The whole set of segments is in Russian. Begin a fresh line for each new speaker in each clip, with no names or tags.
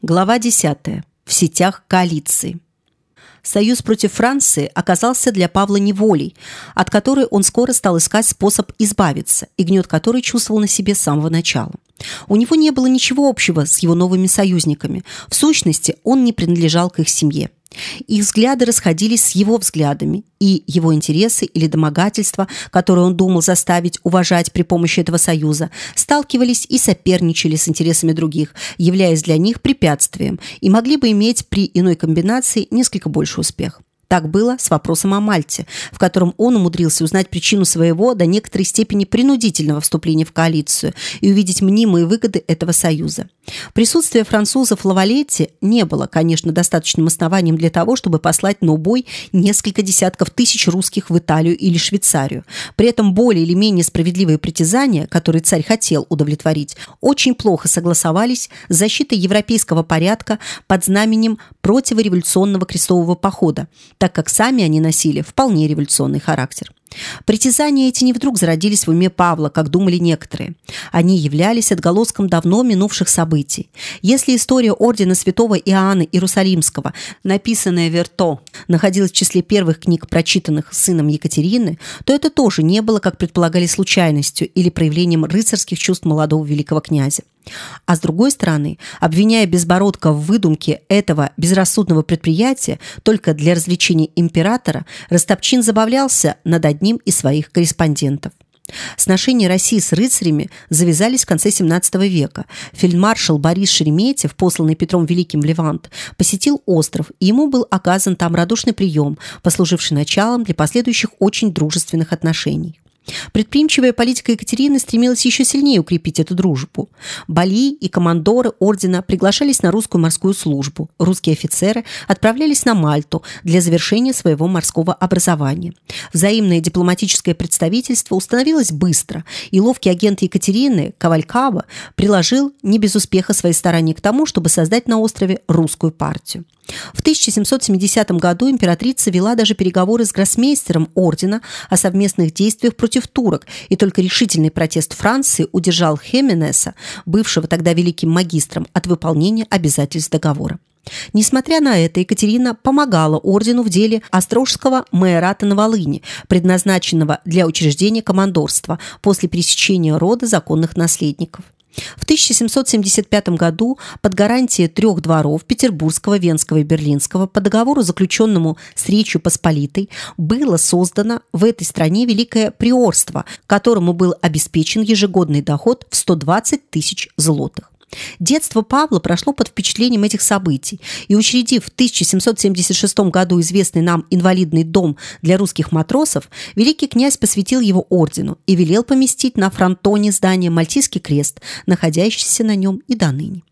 Глава 10. В сетях коалиции. Союз против Франции оказался для Павла неволей, от которой он скоро стал искать способ избавиться, и гнет который чувствовал на себе с самого начала. У него не было ничего общего с его новыми союзниками. В сущности, он не принадлежал к их семье. Их взгляды расходились с его взглядами, и его интересы или домогательства, которые он думал заставить уважать при помощи этого союза, сталкивались и соперничали с интересами других, являясь для них препятствием, и могли бы иметь при иной комбинации несколько больше успех. Так было с вопросом о Мальте, в котором он умудрился узнать причину своего до некоторой степени принудительного вступления в коалицию и увидеть мнимые выгоды этого союза. Присутствие французов в Лавалете не было, конечно, достаточным основанием для того, чтобы послать на убой несколько десятков тысяч русских в Италию или Швейцарию. При этом более или менее справедливые притязания, которые царь хотел удовлетворить, очень плохо согласовались с защитой европейского порядка под знаменем противореволюционного крестового похода, так как сами они носили вполне революционный характер. Притязания эти не вдруг зародились в уме Павла, как думали некоторые. Они являлись отголоском давно минувших событий. Если история ордена святого Иоанна Иерусалимского, написанная Верто, находилась в числе первых книг, прочитанных сыном Екатерины, то это тоже не было, как предполагали, случайностью или проявлением рыцарских чувств молодого великого князя. А с другой стороны, обвиняя Безбородко в выдумке этого безрассудного предприятия только для развлечения императора, Ростопчин забавлялся над одним из своих корреспондентов. Сношения России с рыцарями завязались в конце XVII века. Фельдмаршал Борис Шереметьев, посланный Петром Великим в Левант, посетил остров, и ему был оказан там радушный прием, послуживший началом для последующих очень дружественных отношений. Предприимчивая политика Екатерины стремилась еще сильнее укрепить эту дружбу. Бали и командоры ордена приглашались на русскую морскую службу. Русские офицеры отправлялись на Мальту для завершения своего морского образования. Взаимное дипломатическое представительство установилось быстро, и ловкий агент Екатерины Ковалькава приложил не без успеха свои старания к тому, чтобы создать на острове русскую партию. В 1770 году императрица вела даже переговоры с гроссмейстером ордена о совместных действиях против турок, и только решительный протест Франции удержал Хеменеса, бывшего тогда великим магистром, от выполнения обязательств договора. Несмотря на это, Екатерина помогала ордену в деле Острожского майората на Волыни, предназначенного для учреждения командорства после пересечения рода законных наследников. В 1775 году под гарантией трех дворов Петербургского, Венского и Берлинского по договору, заключенному с Речью Посполитой, было создано в этой стране Великое Приорство, которому был обеспечен ежегодный доход в 120 тысяч злотых. Детство Павла прошло под впечатлением этих событий, и учредив в 1776 году известный нам инвалидный дом для русских матросов, великий князь посвятил его ордену и велел поместить на фронтоне здания Мальтийский крест, находящийся на нем и до ныне.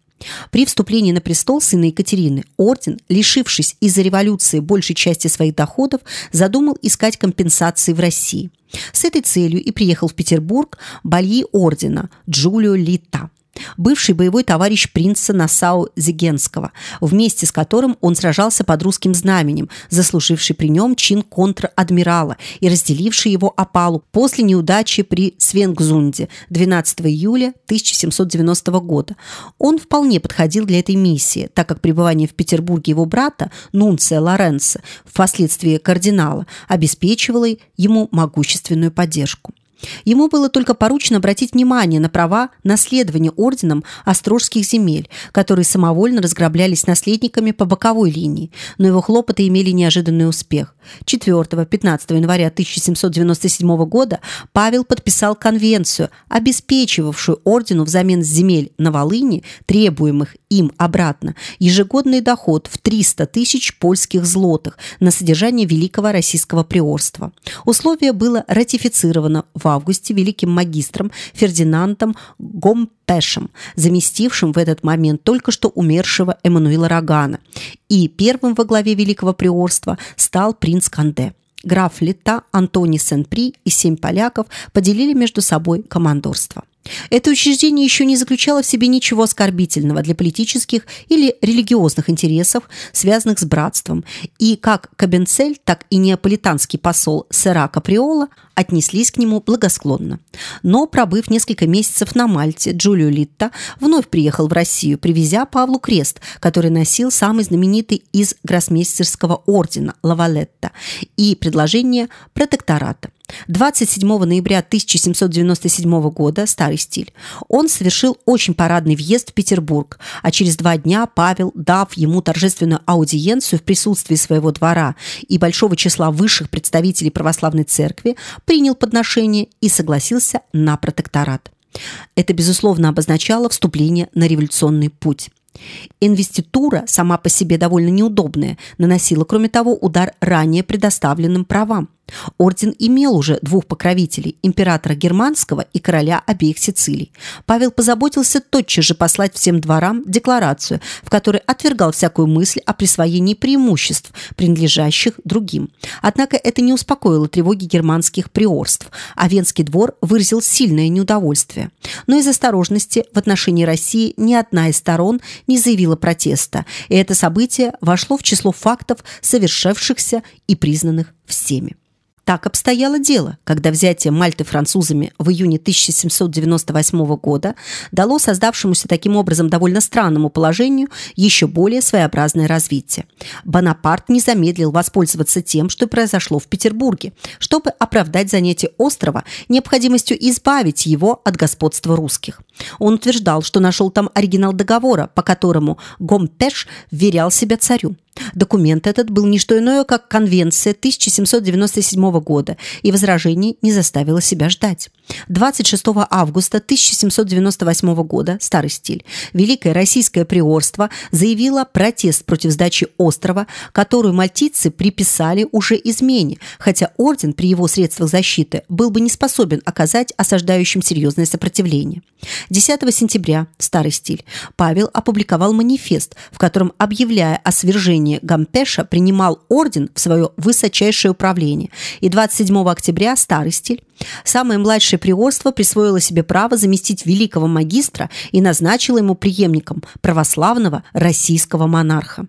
При вступлении на престол сына Екатерины орден, лишившись из-за революции большей части своих доходов, задумал искать компенсации в России. С этой целью и приехал в Петербург бальи ордена Джулио Лита бывший боевой товарищ принца Насау Зигенского, вместе с которым он сражался под русским знаменем, заслуживший при нем чин контр-адмирала и разделивший его опалу после неудачи при Свенгзунде 12 июля 1790 года. Он вполне подходил для этой миссии, так как пребывание в Петербурге его брата, Нунция Лоренцо, впоследствии кардинала, обеспечивало ему могущественную поддержку. Ему было только поручено обратить внимание на права наследования орденом острожских земель, которые самовольно разграблялись наследниками по боковой линии, но его хлопоты имели неожиданный успех. 4-15 января 1797 года Павел подписал конвенцию, обеспечивавшую ордену взамен земель на Волыни, требуемых им обратно, ежегодный доход в 300 тысяч польских злотых на содержание Великого Российского приорства. Условие было ратифицировано в августе великим магистром Фердинандом Гомпешем, заместившим в этот момент только что умершего Эммануила Рогана. И первым во главе Великого Приорства стал принц Канде. Граф Лита, Антоний Сен-При и семь поляков поделили между собой командорство. Это учреждение еще не заключало в себе ничего оскорбительного для политических или религиозных интересов, связанных с братством, и как Кабенцель, так и неаполитанский посол Сера Каприола отнеслись к нему благосклонно. Но, пробыв несколько месяцев на Мальте, Джулио Литта вновь приехал в Россию, привезя Павлу крест, который носил самый знаменитый из гроссмейстерского ордена – Лавалетта, и предложение протектората. 27 ноября 1797 года, старый стиль, он совершил очень парадный въезд в Петербург, а через два дня Павел, дав ему торжественную аудиенцию в присутствии своего двора и большого числа высших представителей православной церкви, принял подношение и согласился на протекторат. Это, безусловно, обозначало вступление на революционный путь. Инвеститура, сама по себе довольно неудобная, наносила, кроме того, удар ранее предоставленным правам. Орден имел уже двух покровителей – императора Германского и короля обеих Сицилий. Павел позаботился тотчас же послать всем дворам декларацию, в которой отвергал всякую мысль о присвоении преимуществ, принадлежащих другим. Однако это не успокоило тревоги германских приорств, а Венский двор выразил сильное неудовольствие. Но из осторожности в отношении России ни одна из сторон не заявила протеста, и это событие вошло в число фактов, совершившихся и признанных всеми. Так обстояло дело, когда взятие Мальты французами в июне 1798 года дало создавшемуся таким образом довольно странному положению еще более своеобразное развитие. Бонапарт не замедлил воспользоваться тем, что произошло в Петербурге, чтобы оправдать занятие острова необходимостью избавить его от господства русских. Он утверждал, что нашел там оригинал договора, по которому Гомпеш вверял себя царю. Документ этот был не что иное, как конвенция 1797 года, и возражений не заставило себя ждать. 26 августа 1798 года, старый стиль, Великое Российское приорство заявило протест против сдачи острова, которую мальтийцы приписали уже измене, хотя орден при его средствах защиты был бы не способен оказать осаждающим серьезное сопротивление. 10 сентября, старый стиль, Павел опубликовал манифест, в котором, объявляя о свержении Гампеша, принимал орден в свое высочайшее управление, и 27 октября, старый стиль, Самое младшее приорство присвоило себе право заместить великого магистра и назначило ему преемником православного российского монарха.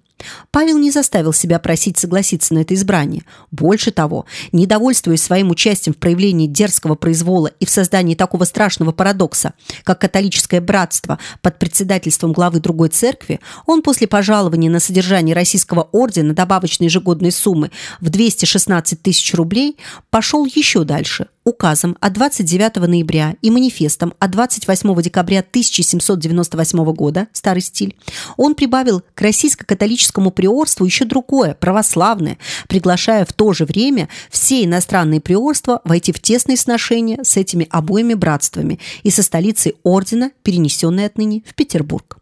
Павел не заставил себя просить согласиться на это избрание. Больше того, недовольствуясь своим участием в проявлении дерзкого произвола и в создании такого страшного парадокса, как католическое братство под председательством главы другой церкви, он после пожалования на содержание российского ордена добавочной ежегодной суммы в 216 тысяч рублей пошел еще дальше – указом от 29 ноября и манифестом от 28 декабря 1798 года, старый стиль, он прибавил к российско-католическому приорству еще другое, православное, приглашая в то же время все иностранные приорства войти в тесные сношения с этими обоими братствами и со столицей ордена, перенесенной отныне в Петербург.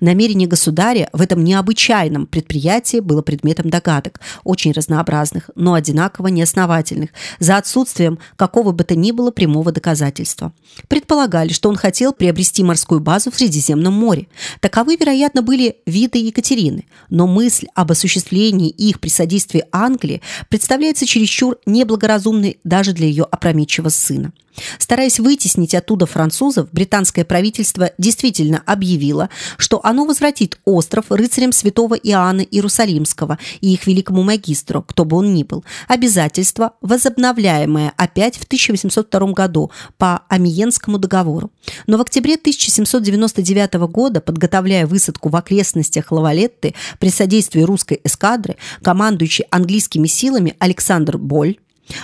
Намерение государя в этом необычайном предприятии было предметом догадок, очень разнообразных, но одинаково неосновательных, за отсутствием какого бы то ни было прямого доказательства. Предполагали, что он хотел приобрести морскую базу в Средиземном море. Таковы, вероятно, были виды Екатерины, но мысль об осуществлении их при содействии Англии представляется чересчур неблагоразумной даже для ее опрометчивого сына. Стараясь вытеснить оттуда французов, британское правительство действительно объявило, что оно возвратит остров рыцарям святого Иоанна Иерусалимского и их великому магистру, кто бы он ни был, обязательство, возобновляемое опять в 1802 году по Амиенскому договору. Но в октябре 1799 года, подготовляя высадку в окрестностях Лавалетты при содействии русской эскадры, командующий английскими силами Александр Боль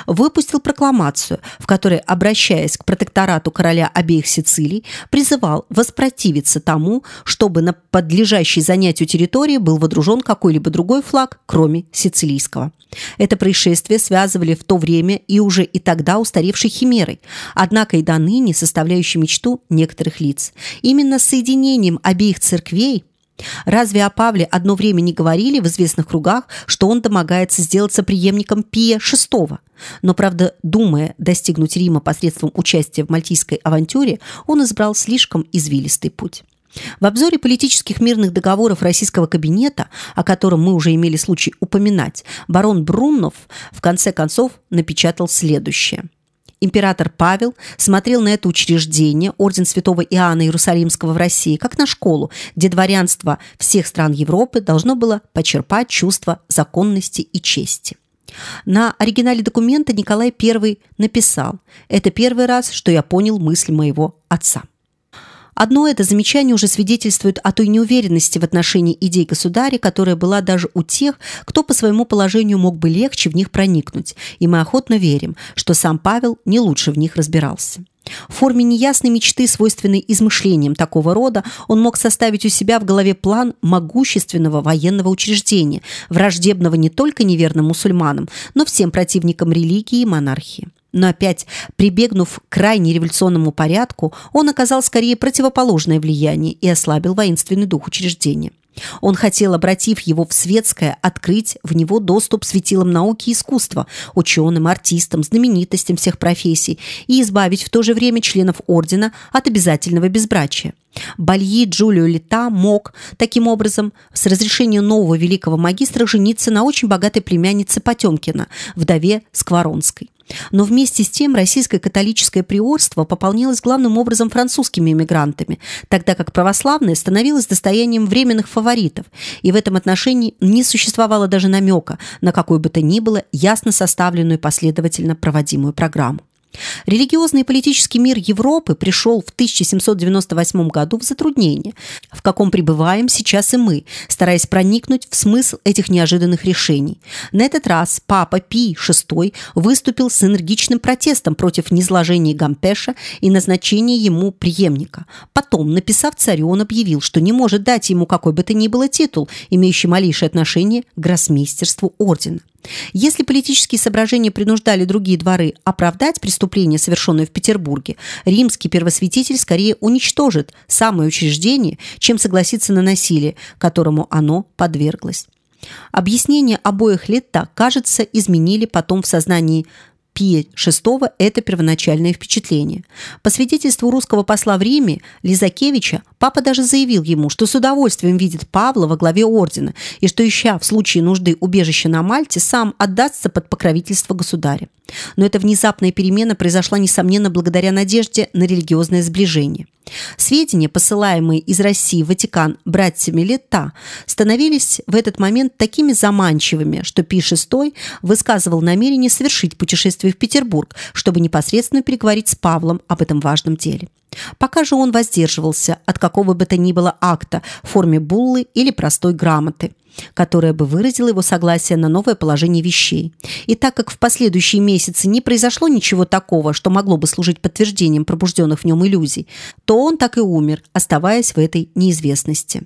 выпустил прокламацию, в которой, обращаясь к протекторату короля обеих Сицилий, призывал воспротивиться тому, чтобы на подлежащей занятию территории был водружен какой-либо другой флаг, кроме сицилийского. Это происшествие связывали в то время и уже и тогда устаревшей химерой, однако и до ныне составляющей мечту некоторых лиц. Именно соединением обеих церквей Разве о Павле одно время не говорили в известных кругах, что он домогается сделаться преемником Пия VI? Но, правда, думая достигнуть Рима посредством участия в мальтийской авантюре, он избрал слишком извилистый путь. В обзоре политических мирных договоров российского кабинета, о котором мы уже имели случай упоминать, барон Бруннов в конце концов напечатал следующее – император Павел смотрел на это учреждение, орден святого Иоанна Иерусалимского в России, как на школу, где дворянство всех стран Европы должно было почерпать чувство законности и чести. На оригинале документа Николай I написал «Это первый раз, что я понял мысль моего отца». Одно это замечание уже свидетельствует о той неуверенности в отношении идей государя, которая была даже у тех, кто по своему положению мог бы легче в них проникнуть, и мы охотно верим, что сам Павел не лучше в них разбирался. В форме неясной мечты, свойственной измышлениям такого рода, он мог составить у себя в голове план могущественного военного учреждения, враждебного не только неверным мусульманам, но всем противникам религии и монархии. Но опять, прибегнув к крайне революционному порядку, он оказал скорее противоположное влияние и ослабил воинственный дух учреждения. Он хотел, обратив его в светское, открыть в него доступ светилам науки и искусства, ученым, артистам, знаменитостям всех профессий и избавить в то же время членов ордена от обязательного безбрачия. Бальи Джулио Лита мог, таким образом, с разрешения нового великого магистра жениться на очень богатой племяннице Потемкина, вдове Скворонской. Но вместе с тем российское католическое приорство пополнялось главным образом французскими эмигрантами, тогда как православное становилось достоянием временных фаворитов, и в этом отношении не существовало даже намека на какую бы то ни было ясно составленную последовательно проводимую программу. Религиозный и политический мир Европы пришел в 1798 году в затруднение, в каком пребываем сейчас и мы, стараясь проникнуть в смысл этих неожиданных решений. На этот раз папа Пий VI выступил с энергичным протестом против низложения Гампеша и назначения ему преемника. Потом, написав царю, он объявил, что не может дать ему какой бы то ни было титул, имеющий малейшее отношение к гроссмейстерству ордена. Если политические соображения принуждали другие дворы оправдать преступление, совершенное в Петербурге, римский первосвятитель скорее уничтожит самое учреждение, чем согласится на насилие, которому оно подверглось. Объяснения обоих лет так, кажется, изменили потом в сознании VI это первоначальное впечатление. По свидетельству русского посла в Риме Лизакевича, папа даже заявил ему, что с удовольствием видит Павла во главе ордена и что, ища в случае нужды убежище на Мальте, сам отдастся под покровительство государя. Но эта внезапная перемена произошла, несомненно, благодаря надежде на религиозное сближение. Сведения, посылаемые из России в Ватикан братьями Лета, становились в этот момент такими заманчивыми, что Пий VI высказывал намерение совершить путешествие в Петербург, чтобы непосредственно переговорить с Павлом об этом важном деле. Пока же он воздерживался от какого бы то ни было акта в форме буллы или простой грамоты которая бы выразила его согласие на новое положение вещей. И так как в последующие месяцы не произошло ничего такого, что могло бы служить подтверждением пробужденных в нем иллюзий, то он так и умер, оставаясь в этой неизвестности.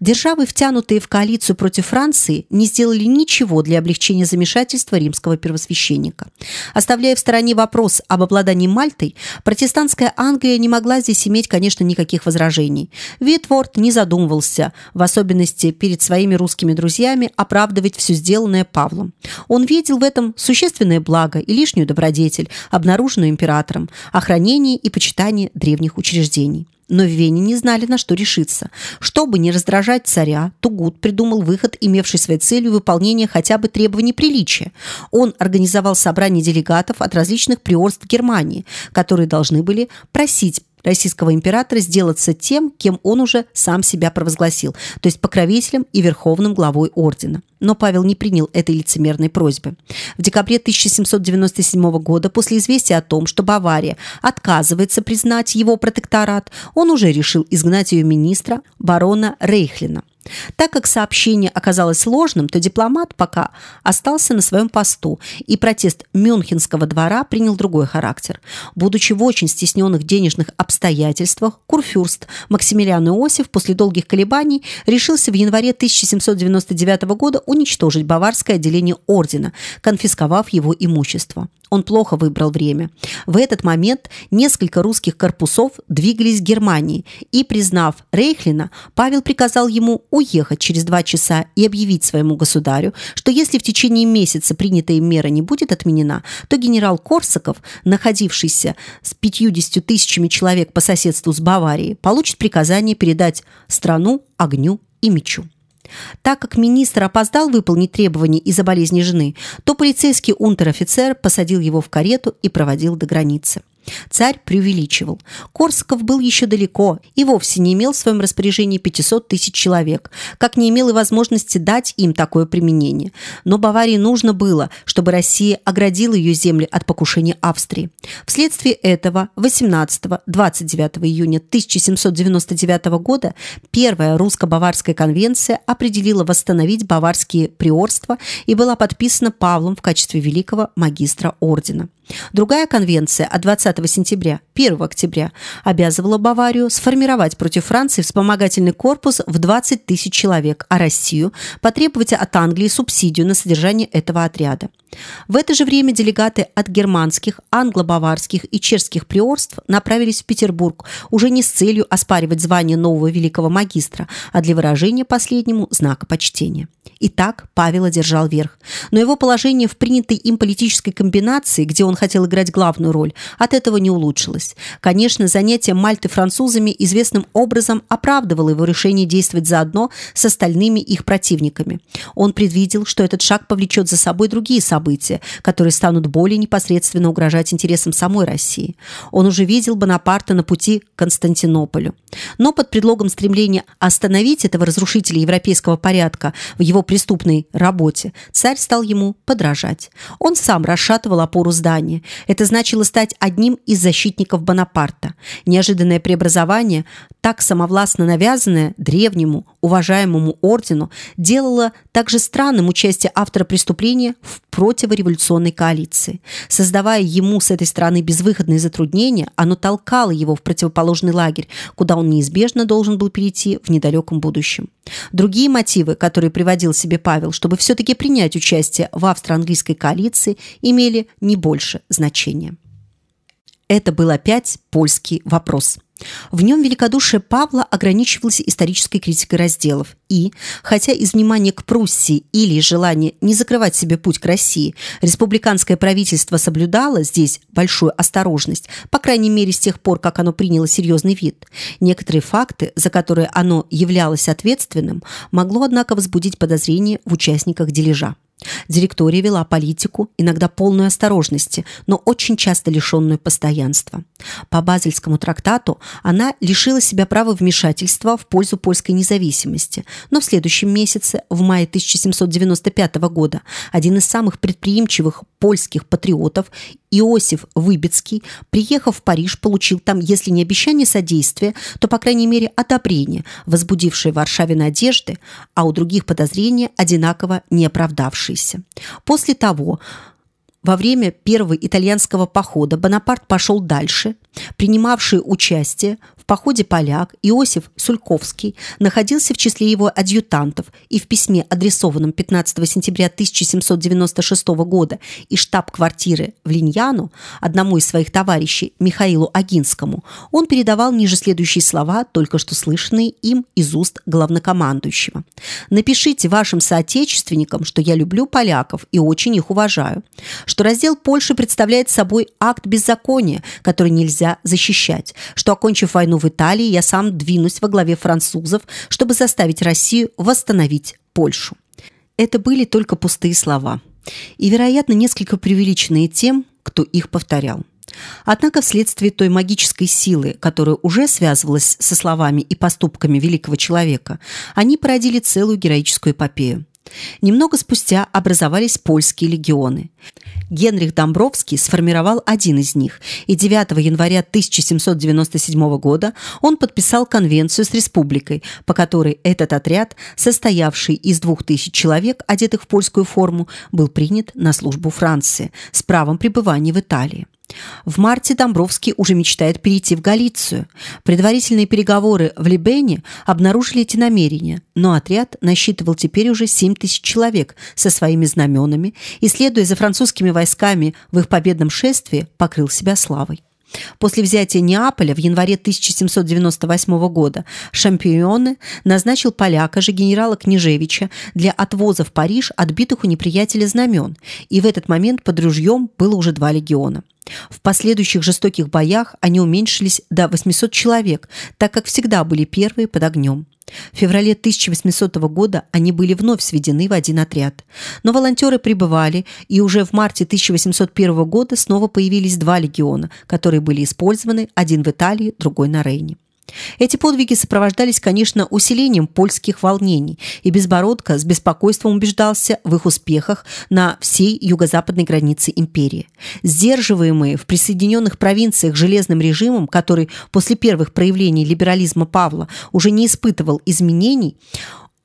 Державы, втянутые в коалицию против Франции, не сделали ничего для облегчения замешательства римского первосвященника. Оставляя в стороне вопрос об обладании Мальтой, протестантская Англия не могла здесь иметь, конечно, никаких возражений. Витворд не задумывался, в особенности перед своими русскими близкими друзьями оправдывать все сделанное Павлом. Он видел в этом существенное благо и лишнюю добродетель, обнаруженную императором, охранение и почитание древних учреждений. Но в Вене не знали, на что решиться. Чтобы не раздражать царя, Тугут придумал выход, имевший своей целью выполнение хотя бы требований приличия. Он организовал собрание делегатов от различных приорств Германии, которые должны были просить российского императора сделаться тем, кем он уже сам себя провозгласил, то есть покровителем и верховным главой ордена. Но Павел не принял этой лицемерной просьбы. В декабре 1797 года, после известия о том, что Бавария отказывается признать его протекторат, он уже решил изгнать ее министра барона Рейхлина. Так как сообщение оказалось сложным, то дипломат пока остался на своем посту, и протест Мюнхенского двора принял другой характер. Будучи в очень стесненных денежных обстоятельствах, курфюрст Максимилиан Иосиф после долгих колебаний решился в январе 1799 года уничтожить баварское отделение ордена, конфисковав его имущество. Он плохо выбрал время. В этот момент несколько русских корпусов двигались к Германии, и, признав Рейхлина, Павел приказал ему уехать через два часа и объявить своему государю, что если в течение месяца принятая мера не будет отменена, то генерал Корсаков, находившийся с 50 тысячами человек по соседству с Баварией, получит приказание передать страну огню и мечу. Так как министр опоздал выполнить требования из-за болезни жены, то полицейский унтер-офицер посадил его в карету и проводил до границы. Царь преувеличивал. Корсаков был еще далеко и вовсе не имел в своем распоряжении 500 тысяч человек, как не имел и возможности дать им такое применение. Но Баварии нужно было, чтобы Россия оградила ее земли от покушения Австрии. Вследствие этого 18-29 июня 1799 года Первая русско-баварская конвенция определила восстановить баварские приорства и была подписана Павлом в качестве великого магистра ордена. Другая конвенция от 20 сентября 1 октября обязывала Баварию сформировать против Франции вспомогательный корпус в 20 тысяч человек, а Россию потребовать от Англии субсидию на содержание этого отряда. В это же время делегаты от германских, англо-баварских и чешских приорств направились в Петербург уже не с целью оспаривать звание нового великого магистра, а для выражения последнему знака почтения. Итак, Павел одержал верх. Но его положение в принятой им политической комбинации, где он хотел играть главную роль, от этого не улучшилось. Конечно, занятие Мальты французами известным образом оправдывало его решение действовать заодно с остальными их противниками. Он предвидел, что этот шаг повлечет за собой другие события, которые станут более непосредственно угрожать интересам самой России. Он уже видел Бонапарта на пути к Константинополю. Но под предлогом стремления остановить этого разрушителя европейского порядка в его преступной работе, царь стал ему подражать. Он сам расшатывал опору здания. Это значило стать одним из защитников Бонапарта. Неожиданное преобразование, так самовластно навязанное древнему, уважаемому ордену, делало также странным участие автора преступления в противореволюционной коалиции. Создавая ему с этой стороны безвыходные затруднения, оно толкало его в противоположный лагерь, куда он неизбежно должен был перейти в недалеком будущем. Другие мотивы, которые приводил себе Павел, чтобы все-таки принять участие в австро-английской коалиции, имели не больше значения. Это был опять польский вопрос – в нем великодушие Павла ограничивалось исторической критикой разделов и, хотя из внимания к Пруссии или желания не закрывать себе путь к России, республиканское правительство соблюдало здесь большую осторожность, по крайней мере с тех пор, как оно приняло серьезный вид. Некоторые факты, за которые оно являлось ответственным, могло, однако, возбудить подозрения в участниках дележа. Директория вела политику, иногда полную осторожности, но очень часто лишенную постоянства. По Базельскому трактату она лишила себя права вмешательства в пользу польской независимости, но в следующем месяце, в мае 1795 года, один из самых предприимчивых польских патриотов Иосиф Выбецкий, приехав в Париж, получил там, если не обещание содействия, то, по крайней мере, одобрение, возбудившее в Варшаве надежды, а у других подозрения, одинаково не оправдавшиеся. После того, во время первого итальянского похода Бонапарт пошел дальше. Принимавший участие походе поляк Иосиф Сульковский находился в числе его адъютантов и в письме, адресованном 15 сентября 1796 года из штаб-квартиры в Линьяну одному из своих товарищей Михаилу Агинскому, он передавал ниже следующие слова, только что слышанные им из уст главнокомандующего. «Напишите вашим соотечественникам, что я люблю поляков и очень их уважаю, что раздел Польши представляет собой акт беззакония, который нельзя защищать, что, окончив войну в Италии, я сам двинусь во главе французов, чтобы заставить Россию восстановить Польшу. Это были только пустые слова. И, вероятно, несколько преувеличенные тем, кто их повторял. Однако вследствие той магической силы, которая уже связывалась со словами и поступками великого человека, они породили целую героическую эпопею. Немного спустя образовались польские легионы. Генрих Домбровский сформировал один из них, и 9 января 1797 года он подписал конвенцию с республикой, по которой этот отряд, состоявший из двух тысяч человек, одетых в польскую форму, был принят на службу Франции с правом пребывания в Италии. В марте Домбровский уже мечтает перейти в Галицию. Предварительные переговоры в Либене обнаружили эти намерения, но отряд насчитывал теперь уже 7 тысяч человек со своими знаменами и, следуя за французскими войсками в их победном шествии, покрыл себя славой. После взятия Неаполя в январе 1798 года Шампионы назначил поляка же генерала Княжевича для отвоза в Париж отбитых у неприятеля знамен, и в этот момент под ружьем было уже два легиона. В последующих жестоких боях они уменьшились до 800 человек, так как всегда были первые под огнем. В феврале 1800 года они были вновь сведены в один отряд. Но волонтеры прибывали, и уже в марте 1801 года снова появились два легиона, которые были использованы, один в Италии, другой на Рейне. Эти подвиги сопровождались, конечно, усилением польских волнений, и Безбородко с беспокойством убеждался в их успехах на всей юго-западной границе империи. Сдерживаемые в присоединенных провинциях железным режимом, который после первых проявлений либерализма Павла уже не испытывал изменений,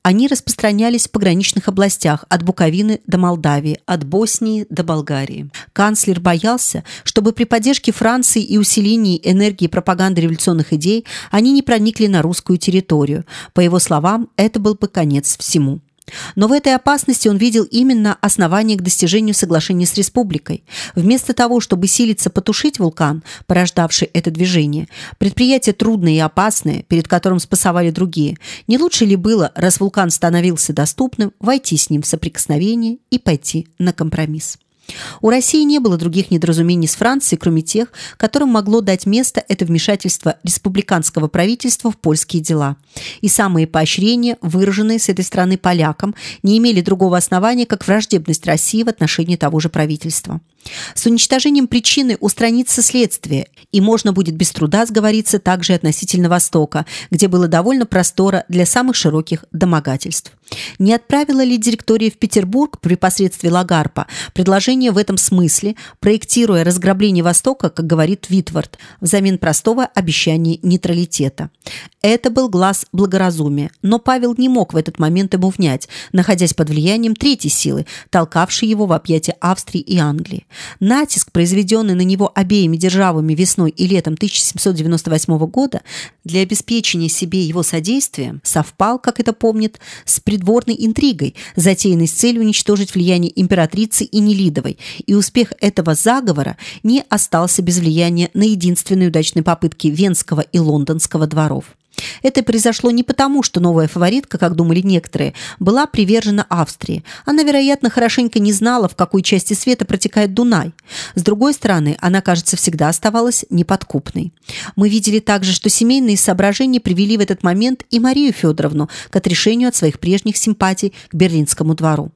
они распространялись в пограничных областях от Буковины до Молдавии, от Боснии до Болгарии. Канцлер боялся, чтобы при поддержке Франции и усилении энергии пропаганды революционных идей они не проникли на русскую территорию. По его словам, это был бы конец всему. Но в этой опасности он видел именно основание к достижению соглашения с республикой. Вместо того, чтобы силиться потушить вулкан, порождавший это движение, предприятие трудное и опасное, перед которым спасовали другие, не лучше ли было, раз вулкан становился доступным, войти с ним в соприкосновение и пойти на компромисс? У России не было других недоразумений с Францией, кроме тех, которым могло дать место это вмешательство республиканского правительства в польские дела. И самые поощрения, выраженные с этой стороны полякам, не имели другого основания, как враждебность России в отношении того же правительства. С уничтожением причины устранится следствие, и можно будет без труда сговориться также относительно Востока, где было довольно простора для самых широких домогательств. Не отправила ли директория в Петербург при посредстве Лагарпа предложение в этом смысле, проектируя разграбление Востока, как говорит Витвард, взамен простого обещания нейтралитета? Это был глаз благоразумия, но Павел не мог в этот момент ему внять, находясь под влиянием третьей силы, толкавшей его в объятия Австрии и Англии. Натиск, произведенный на него обеими державами весной и летом 1798 года для обеспечения себе его содействия, совпал, как это помнит, с придворной интригой, затеянной с целью уничтожить влияние императрицы и Нелидовой, и успех этого заговора не остался без влияния на единственные удачные попытки Венского и Лондонского дворов. Это произошло не потому, что новая фаворитка, как думали некоторые, была привержена Австрии. Она, вероятно, хорошенько не знала, в какой части света протекает Дунай. С другой стороны, она, кажется, всегда оставалась неподкупной. Мы видели также, что семейные соображения привели в этот момент и Марию Федоровну к отрешению от своих прежних симпатий к Берлинскому двору.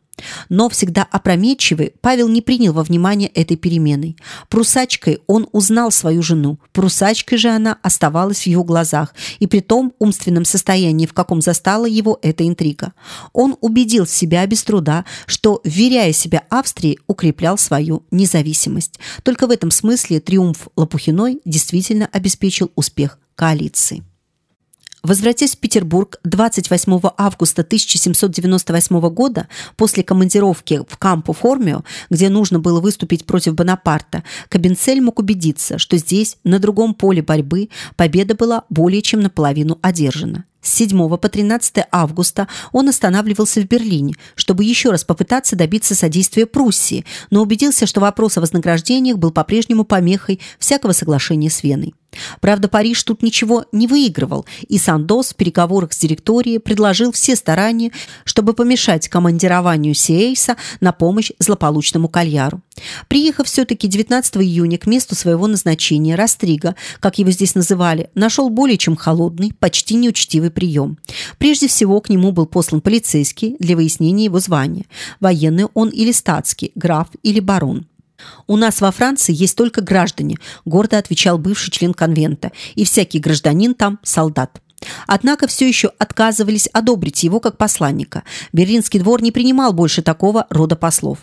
Но всегда опрометчивый, Павел не принял во внимание этой перемены. Прусачкой он узнал свою жену. Прусачкой же она оставалась в его глазах, и при том умственном состоянии, в каком застала его эта интрига. Он убедил себя без труда, что, вверяя себя Австрии, укреплял свою независимость. Только в этом смысле триумф Лопухиной действительно обеспечил успех коалиции. Возвратясь в Петербург 28 августа 1798 года после командировки в Кампо Формио, где нужно было выступить против Бонапарта, Кабинцель мог убедиться, что здесь, на другом поле борьбы, победа была более чем наполовину одержана. С 7 по 13 августа он останавливался в Берлине, чтобы еще раз попытаться добиться содействия Пруссии, но убедился, что вопрос о вознаграждениях был по-прежнему помехой всякого соглашения с Веной. Правда, Париж тут ничего не выигрывал, и Сандос в переговорах с директорией предложил все старания, чтобы помешать командированию Сиэйса на помощь злополучному Кальяру. Приехав все-таки 19 июня к месту своего назначения, Растрига, как его здесь называли, нашел более чем холодный, почти неучтивый прием. Прежде всего к нему был послан полицейский для выяснения его звания. Военный он или статский, граф или барон. «У нас во Франции есть только граждане», – гордо отвечал бывший член конвента, «и всякий гражданин там – солдат». Однако все еще отказывались одобрить его как посланника. Берлинский двор не принимал больше такого рода послов.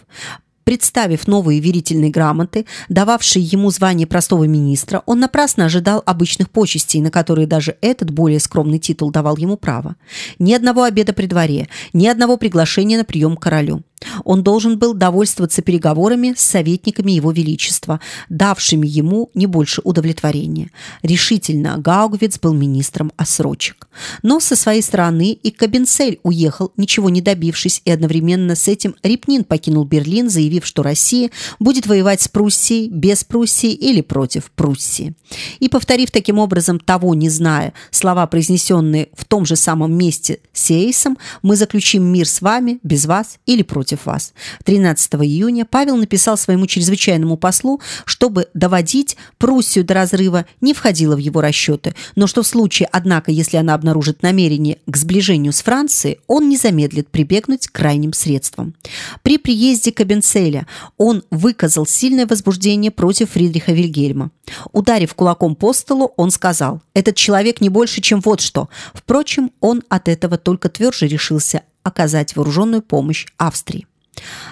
Представив новые верительные грамоты, дававшие ему звание простого министра, он напрасно ожидал обычных почестей, на которые даже этот более скромный титул давал ему право. Ни одного обеда при дворе, ни одного приглашения на прием к королю. Он должен был довольствоваться переговорами с советниками Его Величества, давшими ему не больше удовлетворения. Решительно Гаугвиц был министром осрочек. Но со своей стороны и Кабенцель уехал, ничего не добившись, и одновременно с этим Репнин покинул Берлин, заявив, что Россия будет воевать с Пруссией, без Пруссии или против Пруссии. И повторив таким образом, того не зная, слова, произнесенные в том же самом месте с Сейсом, мы заключим мир с вами, без вас или против против вас. 13 июня Павел написал своему чрезвычайному послу, чтобы доводить Пруссию до разрыва не входило в его расчеты, но что в случае, однако, если она обнаружит намерение к сближению с Францией, он не замедлит прибегнуть к крайним средствам. При приезде Кабенцеля он выказал сильное возбуждение против Фридриха Вильгельма. Ударив кулаком по столу, он сказал, «Этот человек не больше, чем вот что». Впрочем, он от этого только тверже решился оказать вооруженную помощь Австрии.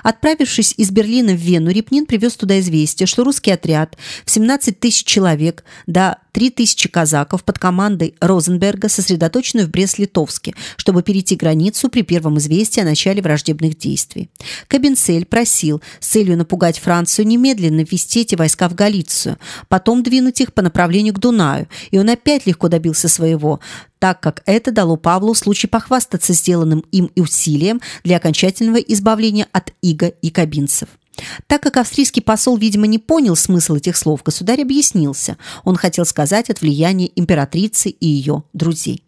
Отправившись из Берлина в Вену, Репнин привез туда известие, что русский отряд в 17 тысяч человек до 3 тысячи казаков под командой Розенберга сосредоточены в Брест-Литовске, чтобы перейти границу при первом известии о начале враждебных действий. Кабенцель просил с целью напугать Францию немедленно ввести эти войска в Галицию, потом двинуть их по направлению к Дунаю, и он опять легко добился своего, так как это дало Павлу случай похвастаться сделанным им и усилием для окончательного избавления от иго и кабинцев. Так как австрийский посол, видимо, не понял смысл этих слов, государь объяснился. Он хотел сказать от влияния императрицы и ее друзей.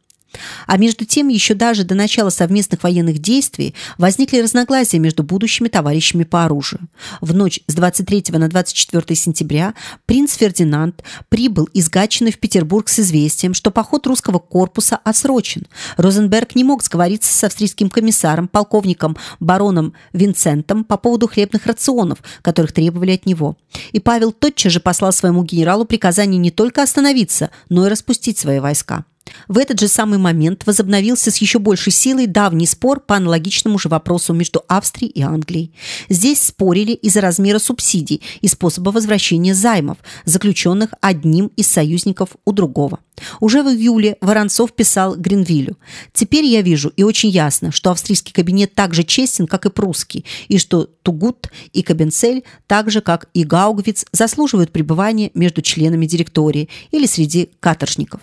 А между тем, еще даже до начала совместных военных действий возникли разногласия между будущими товарищами по оружию. В ночь с 23 на 24 сентября принц Фердинанд прибыл из Гатчины в Петербург с известием, что поход русского корпуса отсрочен. Розенберг не мог сговориться с австрийским комиссаром, полковником бароном Винцентом по поводу хлебных рационов, которых требовали от него. И Павел тотчас же послал своему генералу приказание не только остановиться, но и распустить свои войска. В этот же самый момент возобновился с еще большей силой давний спор по аналогичному же вопросу между Австрией и Англией. Здесь спорили из-за размера субсидий и способа возвращения займов, заключенных одним из союзников у другого. Уже в июле Воронцов писал Гринвиллю «Теперь я вижу и очень ясно, что австрийский кабинет так же честен, как и прусский, и что Тугут и Кабенцель, так же, как и Гаугвиц, заслуживают пребывания между членами директории или среди каторжников».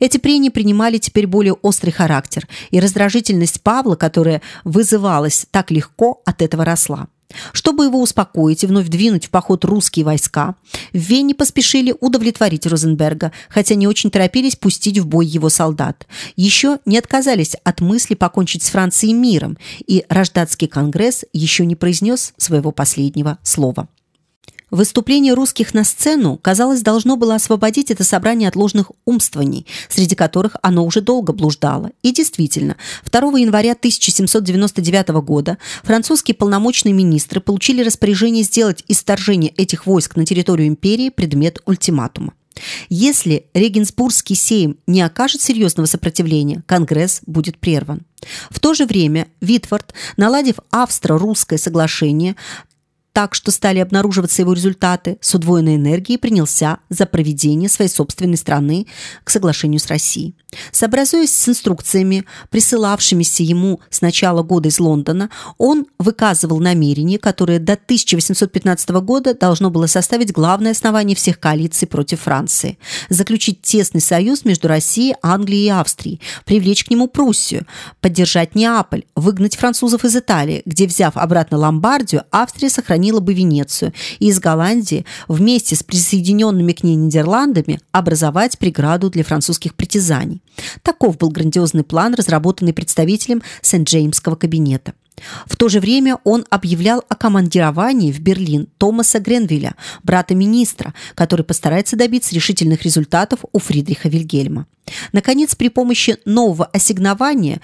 Эти прения принимали теперь более острый характер, и раздражительность Павла, которая вызывалась так легко, от этого росла. Чтобы его успокоить и вновь двинуть в поход русские войска, в Вене поспешили удовлетворить Розенберга, хотя не очень торопились пустить в бой его солдат. Еще не отказались от мысли покончить с Францией миром, и Рождатский конгресс еще не произнес своего последнего слова. Выступление русских на сцену, казалось, должно было освободить это собрание от ложных умствований, среди которых оно уже долго блуждало. И действительно, 2 января 1799 года французские полномочные министры получили распоряжение сделать из этих войск на территорию империи предмет ультиматума. Если Регенсбургский сейм не окажет серьезного сопротивления, Конгресс будет прерван. В то же время Витвард, наладив австро-русское соглашение, так что стали обнаруживаться его результаты, с удвоенной энергией принялся за проведение своей собственной страны к соглашению с Россией. Сообразуясь с инструкциями, присылавшимися ему с начала года из Лондона, он выказывал намерение, которое до 1815 года должно было составить главное основание всех коалиций против Франции – заключить тесный союз между Россией, Англией и Австрией, привлечь к нему Пруссию, поддержать Неаполь, выгнать французов из Италии, где, взяв обратно Ломбардию, Австрия сохранила сохранила бы Венецию и из Голландии вместе с присоединенными к ней Нидерландами образовать преграду для французских притязаний. Таков был грандиозный план, разработанный представителем Сент-Джеймского кабинета. В то же время он объявлял о командировании в Берлин Томаса Гренвилля, брата министра, который постарается добиться решительных результатов у Фридриха Вильгельма. Наконец, при помощи нового ассигнования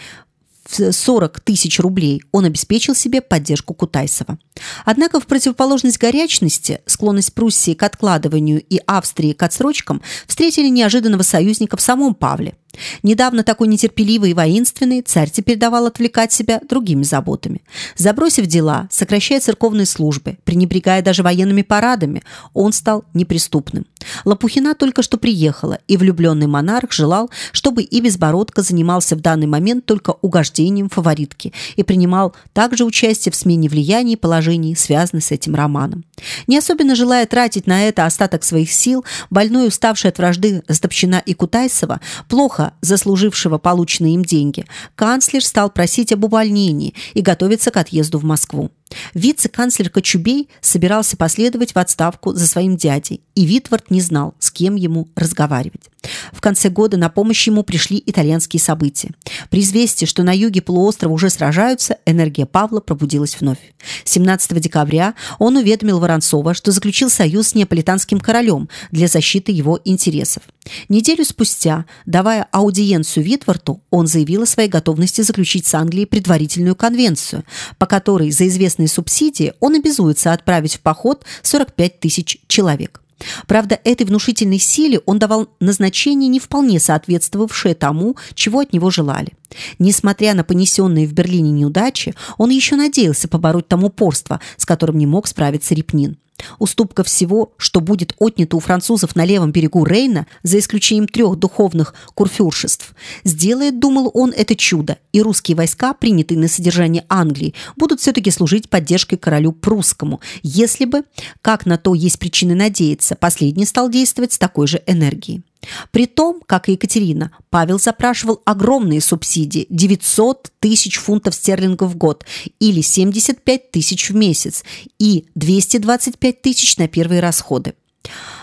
в 40 тысяч рублей он обеспечил себе поддержку Кутайсова. Однако в противоположность горячности, склонность Пруссии к откладыванию и Австрии к отсрочкам встретили неожиданного союзника в самом Павле – Недавно такой нетерпеливый и воинственный, царь теперь давал отвлекать себя другими заботами. Забросив дела, сокращая церковные службы, пренебрегая даже военными парадами, он стал неприступным. Лопухина только что приехала, и влюбленный монарх желал, чтобы и Безбородко занимался в данный момент только угождением фаворитки и принимал также участие в смене влияний и положений, связанных с этим романом. Не особенно желая тратить на это остаток своих сил, больной, уставший от вражды Растопчина и Кутайсова, плохо плохо заслужившего полученные им деньги, канцлер стал просить об увольнении и готовиться к отъезду в Москву. Вице-канцлер Кочубей собирался последовать в отставку за своим дядей, и Витвард не знал, с кем ему разговаривать. В конце года на помощь ему пришли итальянские события. При известии, что на юге полуострова уже сражаются, энергия Павла пробудилась вновь. 17 декабря он уведомил Воронцова, что заключил союз с неаполитанским королем для защиты его интересов. Неделю спустя, давая аудиенцию Витварту, он заявил о своей готовности заключить с Англией предварительную конвенцию, по которой за известные субсидии он обязуется отправить в поход 45 тысяч человек. Правда, этой внушительной силе он давал назначение, не вполне соответствовавшее тому, чего от него желали. Несмотря на понесенные в Берлине неудачи, он еще надеялся побороть тому упорство, с которым не мог справиться Репнин. Уступка всего, что будет отнято у французов на левом берегу Рейна, за исключением трех духовных курфюршеств, сделает, думал он, это чудо, и русские войска, принятые на содержание Англии, будут все-таки служить поддержкой королю прусскому, если бы, как на то есть причины надеяться, последний стал действовать с такой же энергией. При том, как и Екатерина, Павел запрашивал огромные субсидии – 900 тысяч фунтов стерлингов в год или 75 тысяч в месяц и 225 тысяч на первые расходы.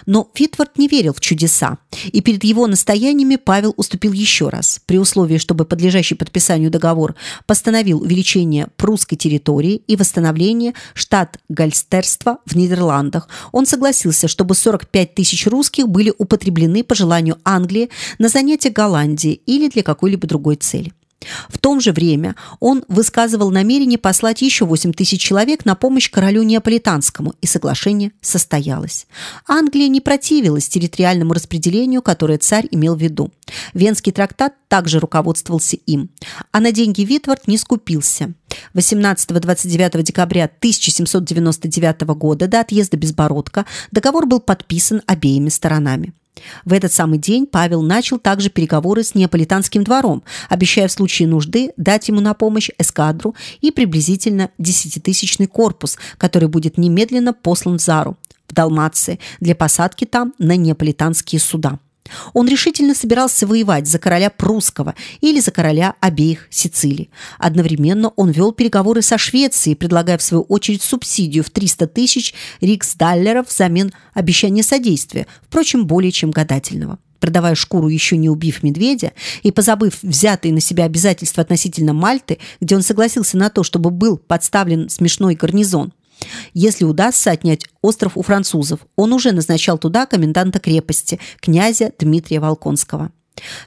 Но Фитвард не верил в чудеса, и перед его настояниями Павел уступил еще раз, при условии, чтобы подлежащий подписанию договор постановил увеличение прусской территории и восстановление штат Гальстерства в Нидерландах. Он согласился, чтобы 45 тысяч русских были употреблены по желанию Англии на занятия Голландии или для какой-либо другой цели. В том же время он высказывал намерение послать еще 8 тысяч человек на помощь королю Неаполитанскому, и соглашение состоялось. Англия не противилась территориальному распределению, которое царь имел в виду. Венский трактат также руководствовался им. А на деньги Витвард не скупился. 18-29 декабря 1799 года до отъезда Безбородка договор был подписан обеими сторонами. В этот самый день Павел начал также переговоры с Неаполитанским двором, обещая в случае нужды дать ему на помощь эскадру и приблизительно десятитысячный корпус, который будет немедленно послан в Зару, в Далмации, для посадки там на неаполитанские суда. Он решительно собирался воевать за короля прусского или за короля обеих Сицилий. Одновременно он вел переговоры со Швецией, предлагая в свою очередь субсидию в 300 тысяч риксдаллеров взамен обещания содействия, впрочем, более чем гадательного продавая шкуру, еще не убив медведя, и позабыв взятые на себя обязательства относительно Мальты, где он согласился на то, чтобы был подставлен смешной гарнизон, если удастся отнять остров у французов, он уже назначал туда коменданта крепости, князя Дмитрия Волконского.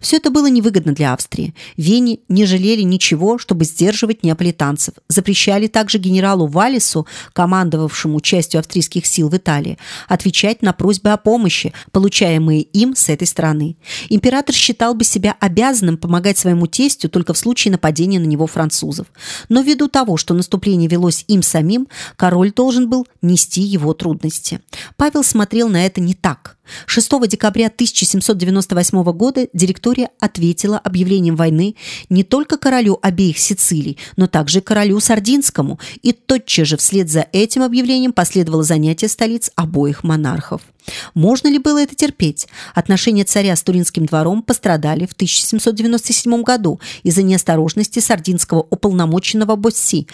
Все это было невыгодно для Австрии. Вене не жалели ничего, чтобы сдерживать неаполитанцев. Запрещали также генералу Валису, командовавшему частью австрийских сил в Италии, отвечать на просьбы о помощи, получаемые им с этой страны. Император считал бы себя обязанным помогать своему тестю только в случае нападения на него французов. Но ввиду того, что наступление велось им самим, король должен был нести его трудности. Павел смотрел на это не так. 6 декабря 1798 года директория ответила объявлением войны не только королю обеих Сицилий, но также королю Сардинскому, и тотчас же вслед за этим объявлением последовало занятие столиц обоих монархов. Можно ли было это терпеть? Отношения царя с Туринским двором пострадали в 1797 году из-за неосторожности сардинского уполномоченного Босси,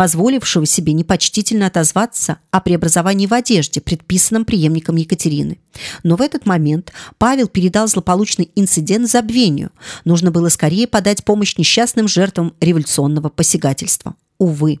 позволившего себе непочтительно отозваться о преобразовании в одежде, предписанном преемником Екатерины. Но в этот момент Павел передал злополучный инцидент забвению. Нужно было скорее подать помощь несчастным жертвам революционного посягательства. Увы.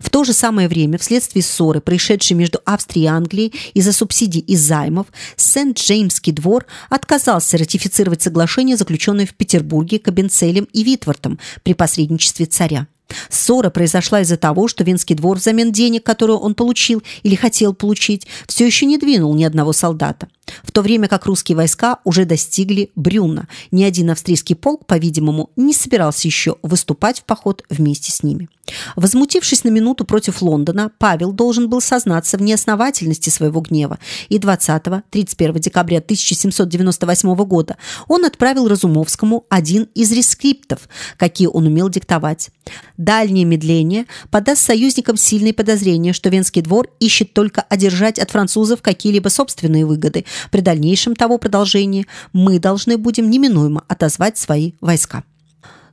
В то же самое время, вследствие ссоры, происшедшей между Австрией и Англией из-за субсидий и займов, Сент-Джеймский двор отказался ратифицировать соглашение, заключенное в Петербурге Кабенцелем и Витвортом при посредничестве царя. Ссора произошла из-за того, что Венский двор взамен денег, которые он получил или хотел получить, все еще не двинул ни одного солдата. В то время как русские войска уже достигли Брюна, ни один австрийский полк, по-видимому, не собирался еще выступать в поход вместе с ними. Возмутившись на минуту против Лондона, Павел должен был сознаться в неосновательности своего гнева, и 20-31 декабря 1798 года он отправил Разумовскому один из рескриптов, какие он умел диктовать. Дальнее медление подаст союзникам сильные подозрения, что Венский двор ищет только одержать от французов какие-либо собственные выгоды. При дальнейшем того продолжении мы должны будем неминуемо отозвать свои войска.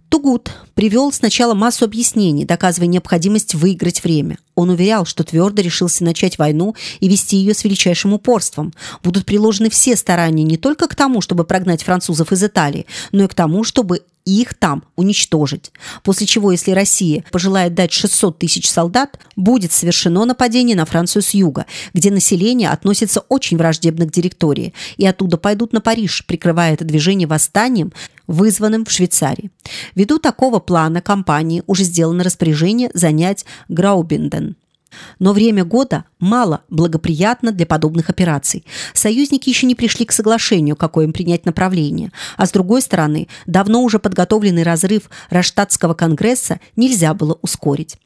Тугут привел сначала массу объяснений, доказывая необходимость выиграть время. Он уверял, что твердо решился начать войну и вести ее с величайшим упорством. Будут приложены все старания не только к тому, чтобы прогнать французов из Италии, но и к тому, чтобы их там уничтожить. После чего, если Россия пожелает дать 600 тысяч солдат, будет совершено нападение на Францию с юга, где население относится очень враждебно к директории, и оттуда пойдут на Париж, прикрывая это движение восстанием, вызванным в Швейцарии. Ввиду такого плана компании уже сделано распоряжение занять Граубинден. Но время года мало благоприятно для подобных операций. Союзники еще не пришли к соглашению, какое им принять направление. А с другой стороны, давно уже подготовленный разрыв Раштатского конгресса нельзя было ускорить.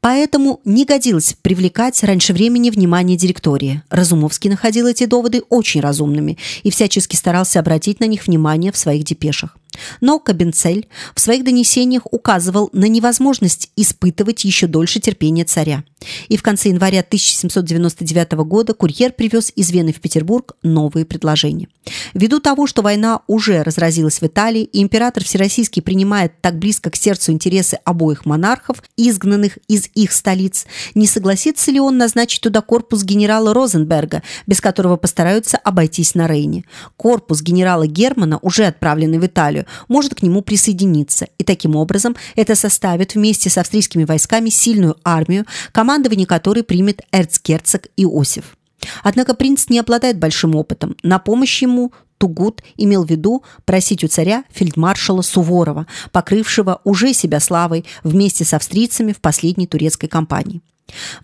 Поэтому не годилось привлекать раньше времени внимание директории. Разумовский находил эти доводы очень разумными и всячески старался обратить на них внимание в своих депешах. Но Кабенцель в своих донесениях указывал на невозможность испытывать еще дольше терпение царя. И в конце января 1799 года курьер привез из Вены в Петербург новые предложения. Ввиду того, что война уже разразилась в Италии, и император Всероссийский принимает так близко к сердцу интересы обоих монархов, изгнанных из их столиц, не согласится ли он назначить туда корпус генерала Розенберга, без которого постараются обойтись на Рейне. Корпус генерала Германа, уже отправленный в Италию, может к нему присоединиться, и таким образом это составит вместе с австрийскими войсками сильную армию, командование которой примет эрцгерцог Иосиф. Однако принц не обладает большим опытом. На помощь ему Тугут имел в виду просить у царя фельдмаршала Суворова, покрывшего уже себя славой вместе с австрийцами в последней турецкой кампании.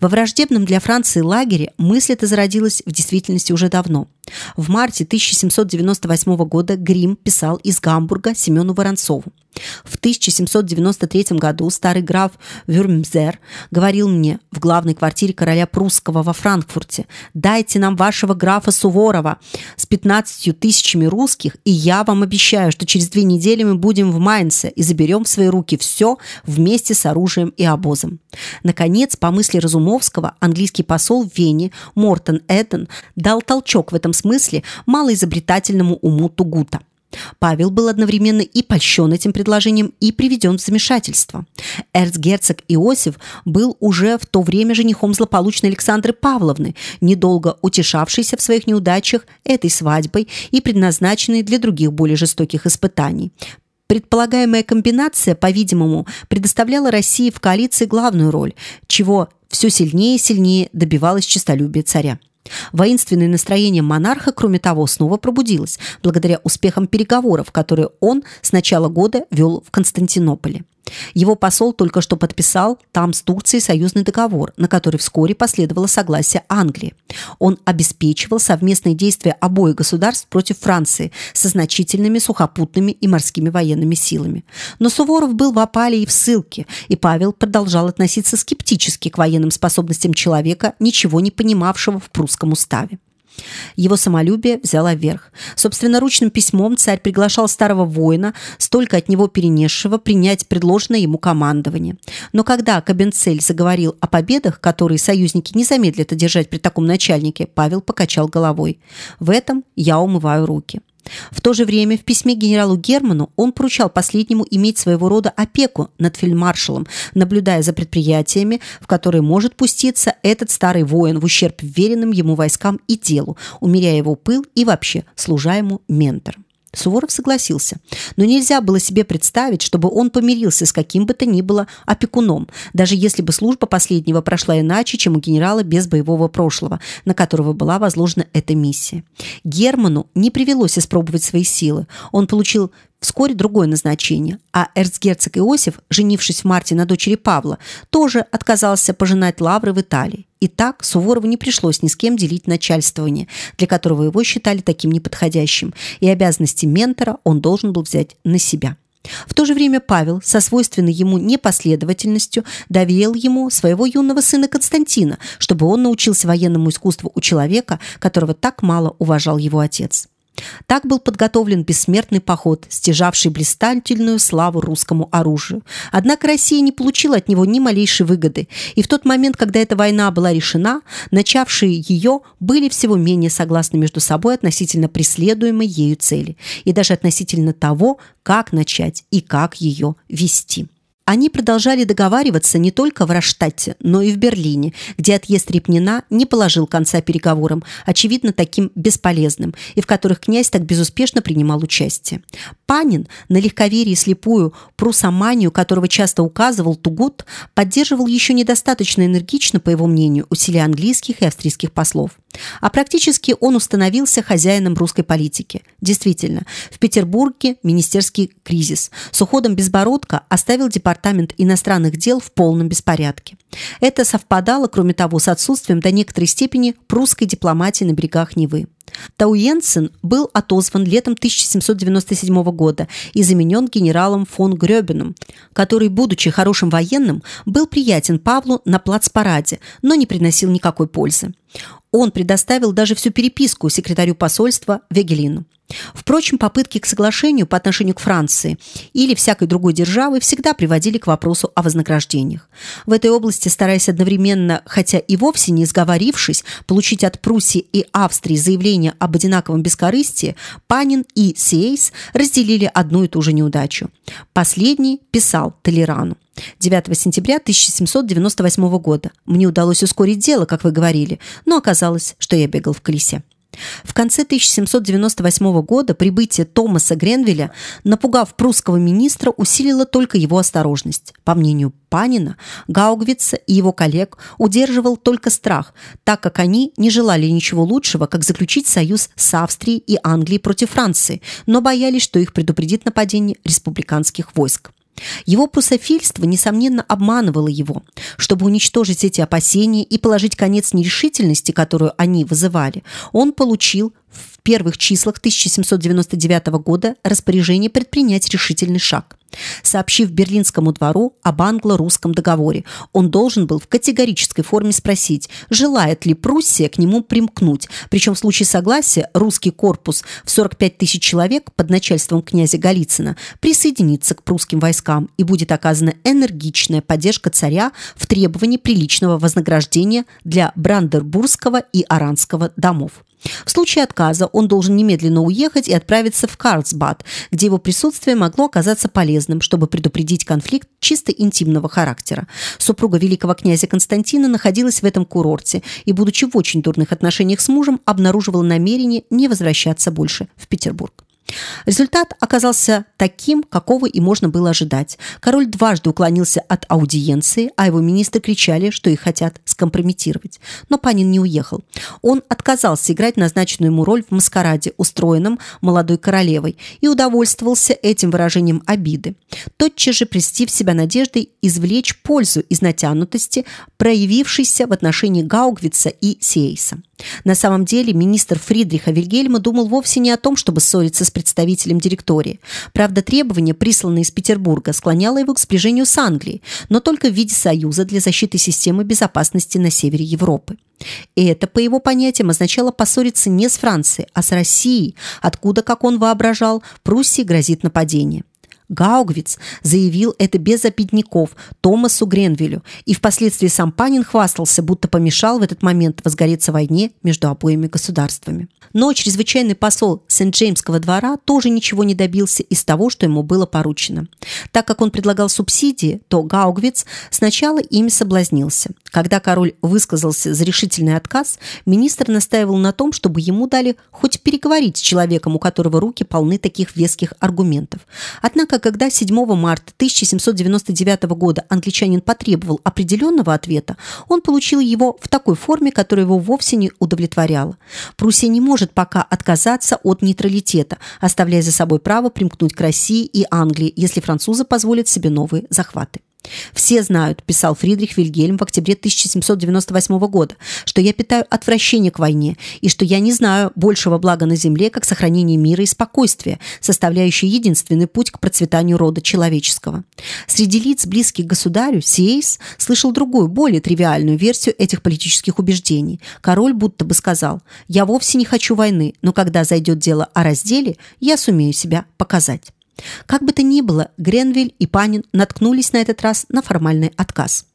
Во враждебном для Франции лагере мысль эта зародилась в действительности уже давно. В марте 1798 года Грим писал из Гамбурга Семену Воронцову. В 1793 году старый граф Вюрмзер говорил мне в главной квартире короля прусского во Франкфурте «Дайте нам вашего графа Суворова с 15 тысячами русских, и я вам обещаю, что через две недели мы будем в Майнце и заберем в свои руки все вместе с оружием и обозом». Наконец, по мысли Разумовского, английский посол в Вене Мортон Эден дал толчок в этом смысле малоизобретательному уму Тугута. Павел был одновременно и польщен этим предложением, и приведен в замешательство. Эрцгерцог Иосиф был уже в то время женихом злополучной Александры Павловны, недолго утешавшейся в своих неудачах этой свадьбой и предназначенной для других более жестоких испытаний. Предполагаемая комбинация, по-видимому, предоставляла России в коалиции главную роль, чего все сильнее и сильнее добивалось честолюбие царя. Воинственное настроение монарха, кроме того, снова пробудилось благодаря успехам переговоров, которые он с начала года вел в Константинополе. Его посол только что подписал там с Турцией союзный договор, на который вскоре последовало согласие Англии. Он обеспечивал совместные действия обоих государств против Франции со значительными сухопутными и морскими военными силами. Но Суворов был в опале и в ссылке, и Павел продолжал относиться скептически к военным способностям человека, ничего не понимавшего в прусском уставе. Его самолюбие взяло верх. Собственноручным письмом царь приглашал старого воина, столько от него перенесшего, принять предложенное ему командование. Но когда Кабенцель заговорил о победах, которые союзники не замедлят одержать при таком начальнике, Павел покачал головой. «В этом я умываю руки». В то же время в письме генералу Герману он поручал последнему иметь своего рода опеку над фельдмаршалом, наблюдая за предприятиями, в которые может пуститься этот старый воин в ущерб веренным ему войскам и делу, умеряя его пыл и вообще служа ему ментором. Суворов согласился. Но нельзя было себе представить, чтобы он помирился с каким бы то ни было опекуном, даже если бы служба последнего прошла иначе, чем у генерала без боевого прошлого, на которого была возложена эта миссия. Герману не привелось испробовать свои силы. Он получил вскоре другое назначение, а эрцгерцог Иосиф, женившись в марте на дочери Павла, тоже отказался пожинать лавры в Италии. И так Суворову не пришлось ни с кем делить начальствование, для которого его считали таким неподходящим, и обязанности ментора он должен был взять на себя. В то же время Павел со свойственной ему непоследовательностью доверил ему своего юного сына Константина, чтобы он научился военному искусству у человека, которого так мало уважал его отец. Так был подготовлен бессмертный поход, стяжавший блистательную славу русскому оружию. Однако Россия не получила от него ни малейшей выгоды, и в тот момент, когда эта война была решена, начавшие ее были всего менее согласны между собой относительно преследуемой ею цели и даже относительно того, как начать и как ее вести. Они продолжали договариваться не только в Раштадте, но и в Берлине, где отъезд Репнина не положил конца переговорам, очевидно, таким бесполезным, и в которых князь так безуспешно принимал участие. Панин, на легковерии слепую прусоманию, которого часто указывал Тугут, поддерживал еще недостаточно энергично, по его мнению, усилия английских и австрийских послов. А практически он установился хозяином русской политики. Действительно, в Петербурге министерский кризис. С уходом Безбородка оставил департамент иностранных дел в полном беспорядке. Это совпадало, кроме того, с отсутствием до некоторой степени прусской дипломатии на берегах Невы. Тауенсен был отозван летом 1797 года и заменен генералом фон Грёбеном, который, будучи хорошим военным, был приятен Павлу на плацпараде, но не приносил никакой пользы. Он предоставил даже всю переписку секретарю посольства Вегелину. Впрочем, попытки к соглашению по отношению к Франции или всякой другой державы всегда приводили к вопросу о вознаграждениях. В этой области, стараясь одновременно, хотя и вовсе не сговорившись, получить от Пруссии и Австрии заявление об одинаковом бескорыстии, Панин и Сейс разделили одну и ту же неудачу. Последний писал Толерану. 9 сентября 1798 года. Мне удалось ускорить дело, как вы говорили, но оказалось, что я бегал в колесе. В конце 1798 года прибытие Томаса Гренвилля, напугав прусского министра, усилило только его осторожность. По мнению Панина, Гаугвица и его коллег удерживал только страх, так как они не желали ничего лучшего, как заключить союз с Австрией и Англией против Франции, но боялись, что их предупредит нападение республиканских войск. Его прусофильство, несомненно, обманывало его. Чтобы уничтожить эти опасения и положить конец нерешительности, которую они вызывали, он получил в первых числах 1799 года распоряжение предпринять решительный шаг. Сообщив Берлинскому двору об англо-русском договоре, он должен был в категорической форме спросить, желает ли Пруссия к нему примкнуть. Причем в случае согласия русский корпус в 45 тысяч человек под начальством князя Голицына присоединится к прусским войскам и будет оказана энергичная поддержка царя в требовании приличного вознаграждения для Брандербургского и Аранского домов. В случае отказа он должен немедленно уехать и отправиться в Карлсбад, где его присутствие могло оказаться полезным, чтобы предупредить конфликт чисто интимного характера. Супруга великого князя Константина находилась в этом курорте и, будучи в очень дурных отношениях с мужем, обнаруживала намерение не возвращаться больше в Петербург. Результат оказался таким, какого и можно было ожидать. Король дважды уклонился от аудиенции, а его министры кричали, что их хотят скомпрометировать. Но Панин не уехал. Он отказался играть назначенную ему роль в маскараде, устроенном молодой королевой, и удовольствовался этим выражением обиды. Тотчас же престив себя надеждой извлечь пользу из натянутости, проявившейся в отношении Гаугвица и Сейса. На самом деле министр Фридриха Вильгельма думал вовсе не о том, чтобы ссориться с представителем директории. Правда, требование, присланное из Петербурга, склоняло его к сближению с Англией, но только в виде союза для защиты системы безопасности на севере Европы. И это, по его понятиям, означало поссориться не с Францией, а с Россией, откуда, как он воображал, Пруссии грозит нападение. Гаугвиц заявил это без обидников Томасу Гренвилю, и впоследствии сам Панин хвастался, будто помешал в этот момент возгореться войне между обоими государствами. Но чрезвычайный посол Сент-Джеймского двора тоже ничего не добился из того, что ему было поручено. Так как он предлагал субсидии, то Гаугвиц сначала ими соблазнился. Когда король высказался за решительный отказ, министр настаивал на том, чтобы ему дали хоть переговорить с человеком, у которого руки полны таких веских аргументов. Однако Однако, когда 7 марта 1799 года англичанин потребовал определенного ответа, он получил его в такой форме, которая его вовсе не удовлетворяла. Пруссия не может пока отказаться от нейтралитета, оставляя за собой право примкнуть к России и Англии, если французы позволят себе новые захваты. Все знают, писал Фридрих Вильгельм в октябре 1798 года, что я питаю отвращение к войне и что я не знаю большего блага на земле, как сохранение мира и спокойствия, составляющие единственный путь к процветанию рода человеческого. Среди лиц, близких государю, Сиейс слышал другую, более тривиальную версию этих политических убеждений. Король будто бы сказал «Я вовсе не хочу войны, но когда зайдет дело о разделе, я сумею себя показать». Как бы то ни было, Гренвиль и Панин наткнулись на этот раз на формальный отказ.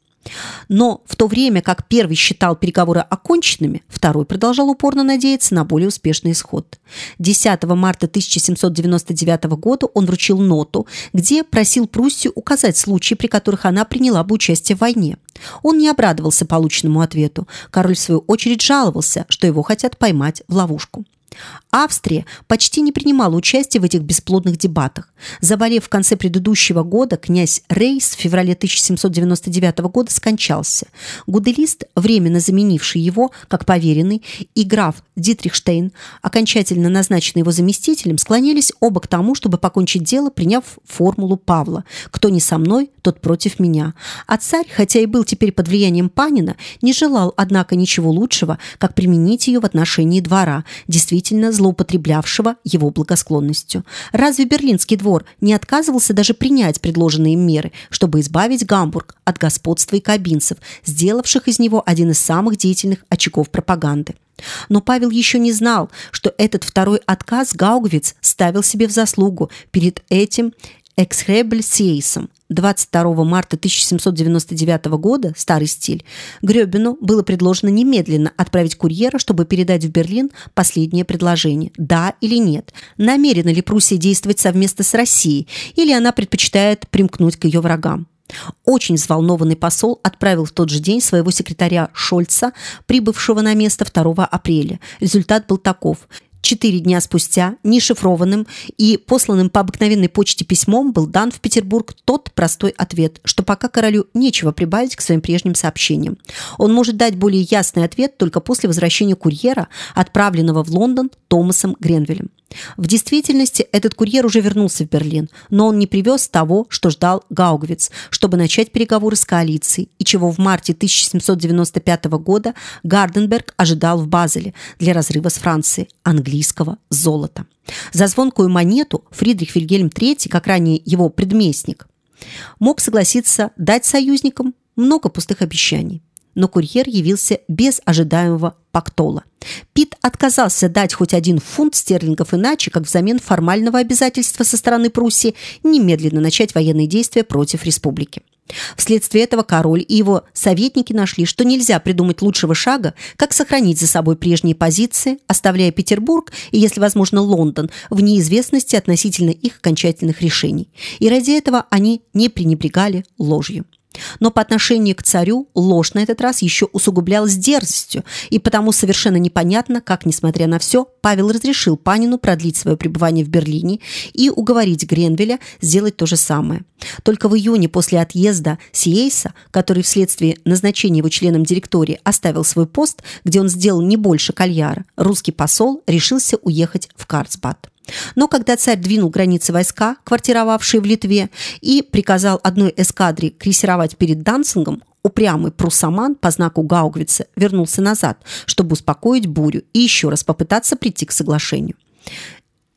Но в то время как первый считал переговоры оконченными, второй продолжал упорно надеяться на более успешный исход. 10 марта 1799 года он вручил ноту, где просил Пруссию указать случаи, при которых она приняла бы участие в войне. Он не обрадовался полученному ответу. Король в свою очередь жаловался, что его хотят поймать в ловушку. Австрия почти не принимала участия в этих бесплодных дебатах. Заболев в конце предыдущего года, князь Рейс в феврале 1799 года скончался. Гуделист, временно заменивший его как поверенный, и граф Дитрихштейн, окончательно назначенный его заместителем, склонились оба к тому, чтобы покончить дело, приняв формулу Павла «Кто не со мной, тот против меня». А царь, хотя и был теперь под влиянием Панина, не желал, однако, ничего лучшего, как применить ее в отношении двора, действительно злоупотреблявшего его благосклонностью. Разве Берлинский двор не отказывался даже принять предложенные меры, чтобы избавить Гамбург от господства и кабинцев, сделавших из него один из самых деятельных очагов пропаганды? Но Павел еще не знал, что этот второй отказ Гаугвиц ставил себе в заслугу перед этим Эксхребельсейсом. 22 марта 1799 года, старый стиль, Грёбину было предложено немедленно отправить курьера, чтобы передать в Берлин последнее предложение – да или нет. Намерена ли Пруссия действовать совместно с Россией, или она предпочитает примкнуть к ее врагам? Очень взволнованный посол отправил в тот же день своего секретаря Шольца, прибывшего на место 2 апреля. Результат был таков. Четыре дня спустя, нешифрованным и посланным по обыкновенной почте письмом был дан в Петербург тот простой ответ, что пока королю нечего прибавить к своим прежним сообщениям. Он может дать более ясный ответ только после возвращения курьера, отправленного в Лондон Томасом Гренвиллем. В действительности этот курьер уже вернулся в Берлин, но он не привез того, что ждал Гаугвиц, чтобы начать переговоры с коалицией, и чего в марте 1795 года Гарденберг ожидал в Базеле для разрыва с Францией английского золота. За звонкую монету Фридрих Вильгельм III, как ранее его предместник, мог согласиться дать союзникам много пустых обещаний но курьер явился без ожидаемого пактола. Пит отказался дать хоть один фунт стерлингов иначе, как взамен формального обязательства со стороны Пруссии немедленно начать военные действия против республики. Вследствие этого король и его советники нашли, что нельзя придумать лучшего шага, как сохранить за собой прежние позиции, оставляя Петербург и, если возможно, Лондон в неизвестности относительно их окончательных решений. И ради этого они не пренебрегали ложью. Но по отношению к царю ложь на этот раз еще усугублялась дерзостью, и потому совершенно непонятно, как, несмотря на все, Павел разрешил Панину продлить свое пребывание в Берлине и уговорить Гренвеля сделать то же самое. Только в июне после отъезда Сиейса, который вследствие назначения его членом директории оставил свой пост, где он сделал не больше кальяра, русский посол решился уехать в Карцбад. Но когда царь двинул границы войска, квартировавшие в Литве, и приказал одной эскадре крейсировать перед Данцингом, упрямый прусаман по знаку Гаугвица вернулся назад, чтобы успокоить бурю и еще раз попытаться прийти к соглашению.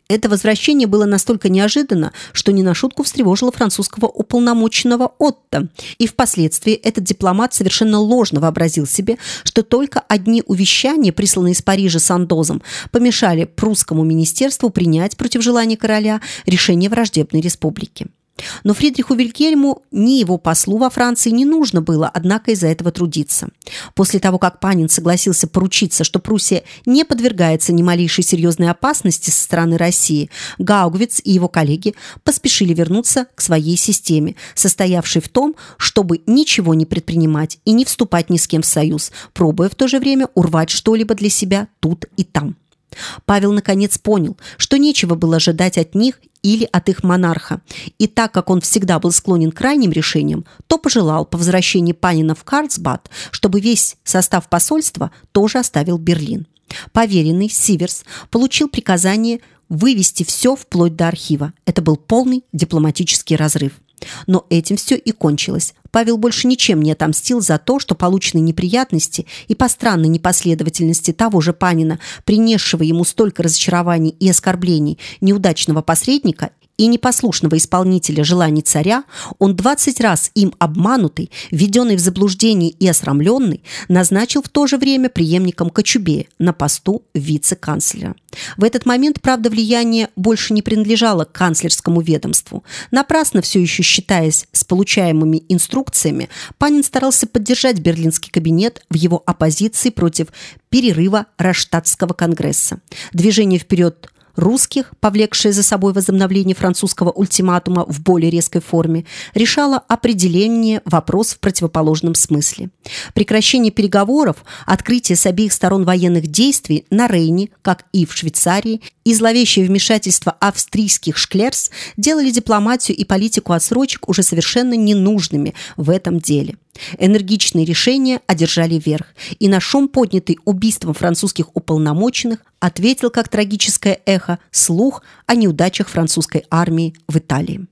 Это возвращение было настолько неожиданно, что не на шутку встревожило французского уполномоченного Отто. И впоследствии этот дипломат совершенно ложно вообразил себе, что только одни увещания, присланные из Парижа Сандозом, помешали прусскому министерству принять против желания короля решение враждебной республики. Но Фридриху Вильгельму ни его послу во Франции не нужно было, однако, из-за этого трудиться. После того, как Панин согласился поручиться, что Пруссия не подвергается ни малейшей серьезной опасности со стороны России, Гаугвиц и его коллеги поспешили вернуться к своей системе, состоявшей в том, чтобы ничего не предпринимать и не вступать ни с кем в союз, пробуя в то же время урвать что-либо для себя тут и там. Павел наконец понял, что нечего было ожидать от них или от их монарха. И так как он всегда был склонен к крайним решениям, то пожелал по возвращении Панина в Карлсбад, чтобы весь состав посольства тоже оставил Берлин. Поверенный Сиверс получил приказание вывести все вплоть до архива. Это был полный дипломатический разрыв. Но этим все и кончилось. Павел больше ничем не отомстил за то, что полученные неприятности и по странной непоследовательности того же Панина, принесшего ему столько разочарований и оскорблений неудачного посредника и непослушного исполнителя желаний царя, он двадцать раз им обманутый, введенный в заблуждение и осрамленный, назначил в то же время преемником Кочубея на посту вице-канцлера. В этот момент, правда, влияние больше не принадлежало к канцлерскому ведомству. Напрасно все еще считаясь с получаемыми инструкциями, Панин старался поддержать берлинский кабинет в его оппозиции против перерыва Раштатского конгресса. Движение вперед русских, повлекшее за собой возобновление французского ультиматума в более резкой форме, решало определение вопрос в противоположном смысле. Прекращение переговоров, открытие с обеих сторон военных действий на Рейне, как и в Швейцарии, и зловещее вмешательство австрийских шклерс делали дипломатию и политику отсрочек уже совершенно ненужными в этом деле. Энергичные решения одержали верх, и на шум, поднятый убийством французских уполномоченных, ответил как трагическое эхо слух о неудачах французской армии в Италии.